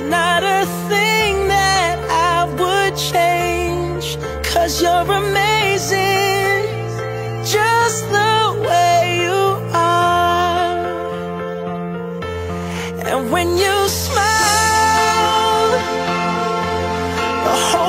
It's not a thing that I would change Cause you're amazing Just the way you are. And when you smile The whole